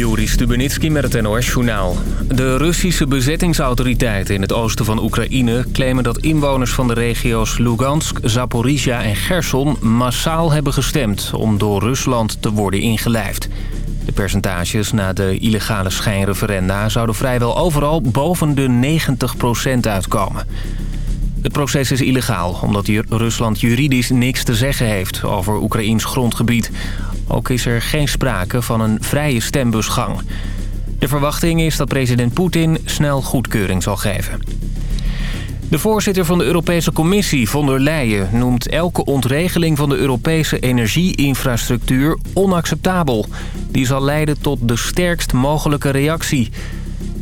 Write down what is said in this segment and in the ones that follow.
Juri Stubenitski met het NOS-journaal. De Russische bezettingsautoriteiten in het oosten van Oekraïne... claimen dat inwoners van de regio's Lugansk, Zaporizhia en Gerson... massaal hebben gestemd om door Rusland te worden ingelijfd. De percentages na de illegale schijnreferenda... zouden vrijwel overal boven de 90% uitkomen. Het proces is illegaal, omdat Rusland juridisch niks te zeggen heeft over Oekraïns grondgebied. Ook is er geen sprake van een vrije stembusgang. De verwachting is dat president Poetin snel goedkeuring zal geven. De voorzitter van de Europese Commissie, von der Leyen... noemt elke ontregeling van de Europese energieinfrastructuur onacceptabel. Die zal leiden tot de sterkst mogelijke reactie.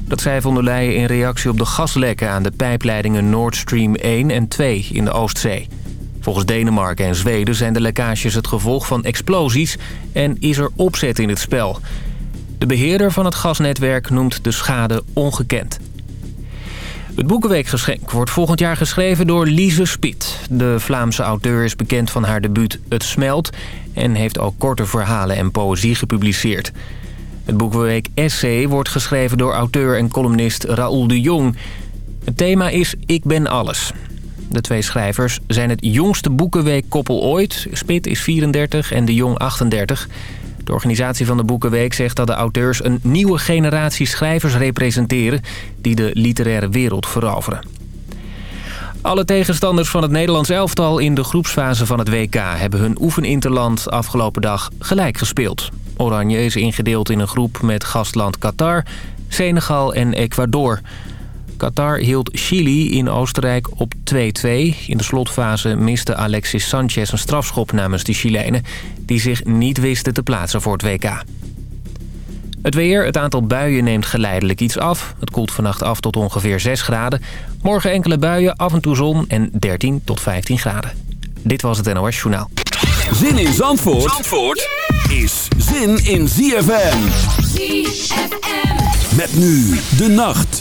Dat zei von der Leyen in reactie op de gaslekken aan de pijpleidingen Nord Stream 1 en 2 in de Oostzee. Volgens Denemarken en Zweden zijn de lekkages het gevolg van explosies en is er opzet in het spel. De beheerder van het gasnetwerk noemt de schade ongekend. Het Boekenweekgeschenk wordt volgend jaar geschreven door Lise Spit. De Vlaamse auteur is bekend van haar debuut Het Smelt... en heeft ook korte verhalen en poëzie gepubliceerd. Het Boekenweek Essay wordt geschreven door auteur en columnist Raoul de Jong. Het thema is Ik ben alles. De twee schrijvers zijn het jongste Boekenweek-koppel ooit. Spit is 34 en de Jong 38. De organisatie van de Boekenweek zegt dat de auteurs een nieuwe generatie schrijvers representeren... die de literaire wereld veroveren. Alle tegenstanders van het Nederlands elftal in de groepsfase van het WK... hebben hun oefeninterland afgelopen dag gelijk gespeeld. Oranje is ingedeeld in een groep met gastland Qatar, Senegal en Ecuador... Qatar hield Chili in Oostenrijk op 2-2. In de slotfase miste Alexis Sanchez een strafschop namens de Chilenen... die zich niet wisten te plaatsen voor het WK. Het weer, het aantal buien neemt geleidelijk iets af. Het koelt vannacht af tot ongeveer 6 graden. Morgen enkele buien, af en toe zon en 13 tot 15 graden. Dit was het NOS Journaal. Zin in Zandvoort, Zandvoort is zin in ZFM. ZFM. Met nu de nacht.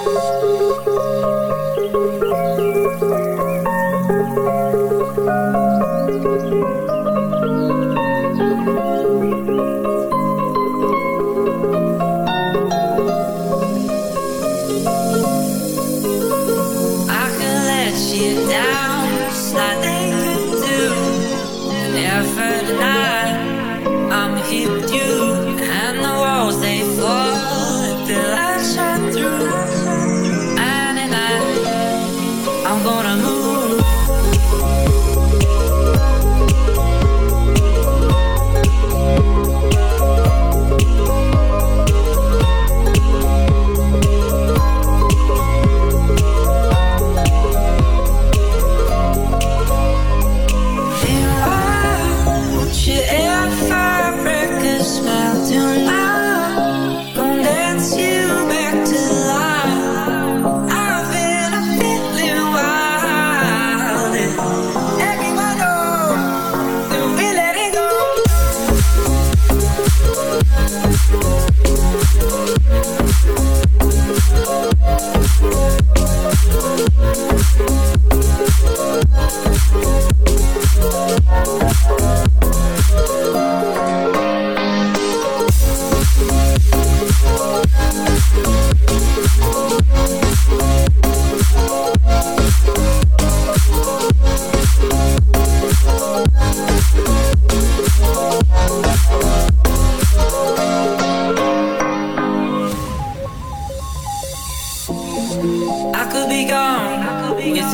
Thank you.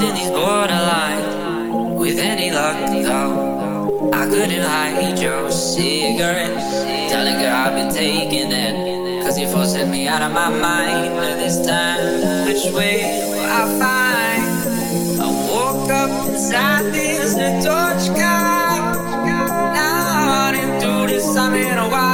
in these borderline. With any luck, though, I couldn't hide your cigarette. Telling her I've been taking it. Cause you're forcing me out of my mind. But this time, which way will I find? I woke up inside this torch car. Now I'm running through this, I'm in a while.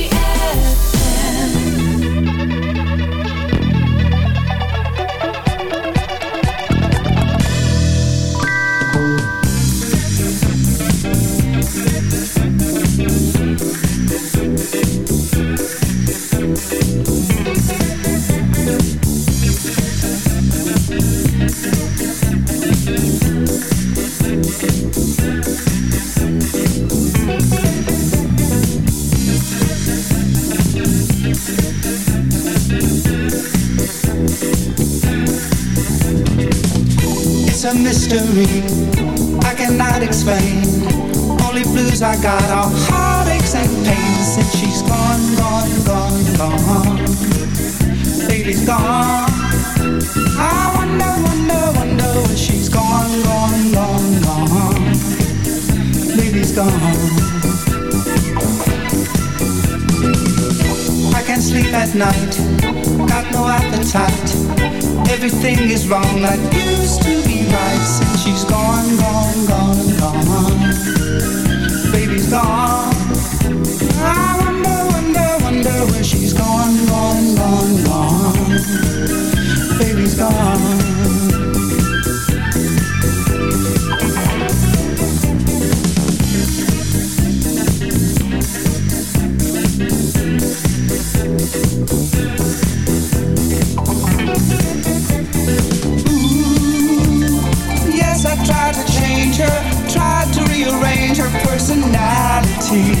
night. Got no appetite. Everything is wrong. That used to be right. Since she's gone, gone, gone, gone. Baby's gone. see.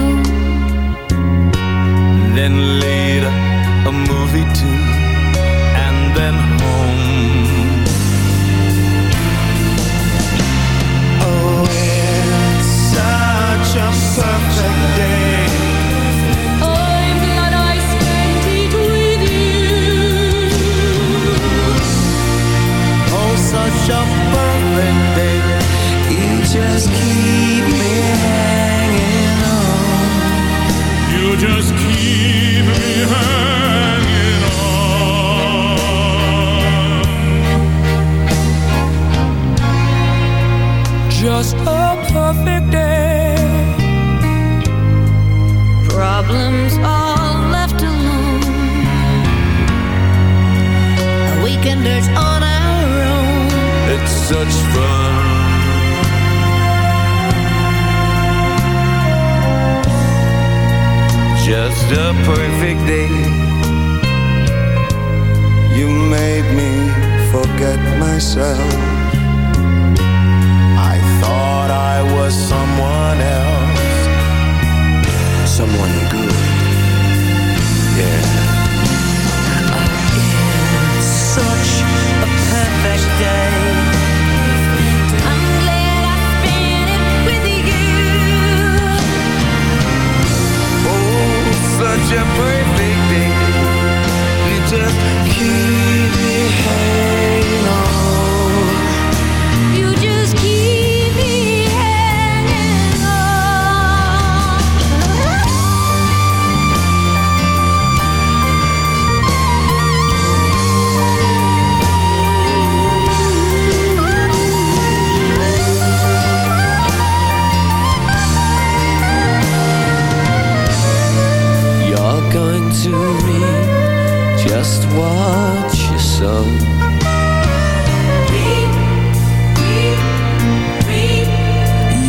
then later a movie too.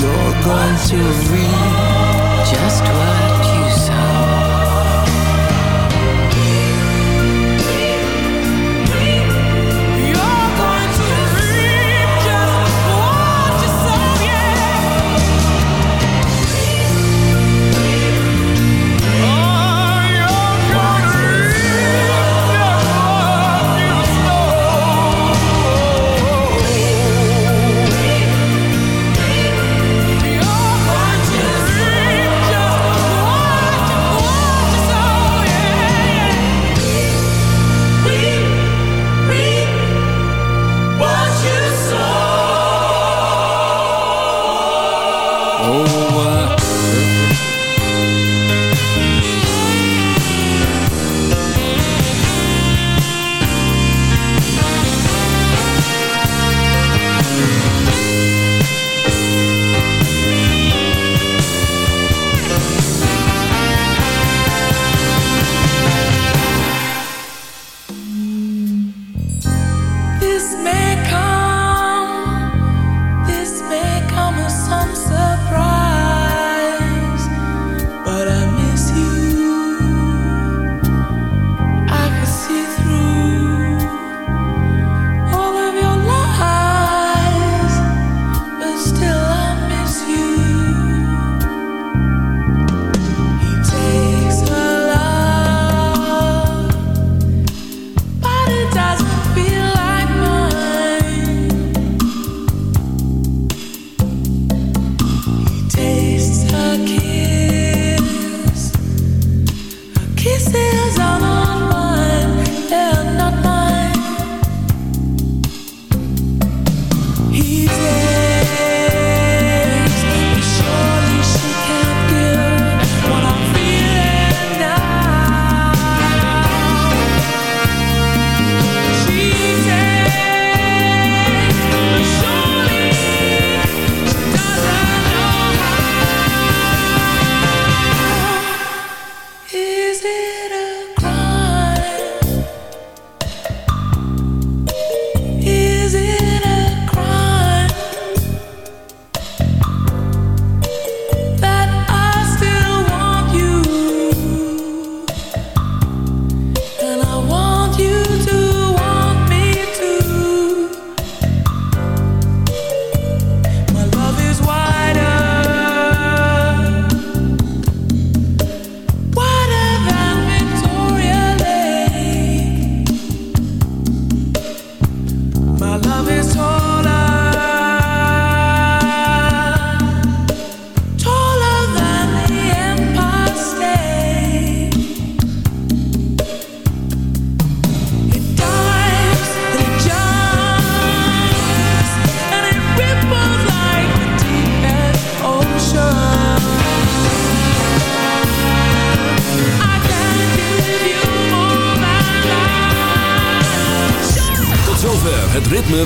You're going to read just what